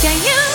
Can you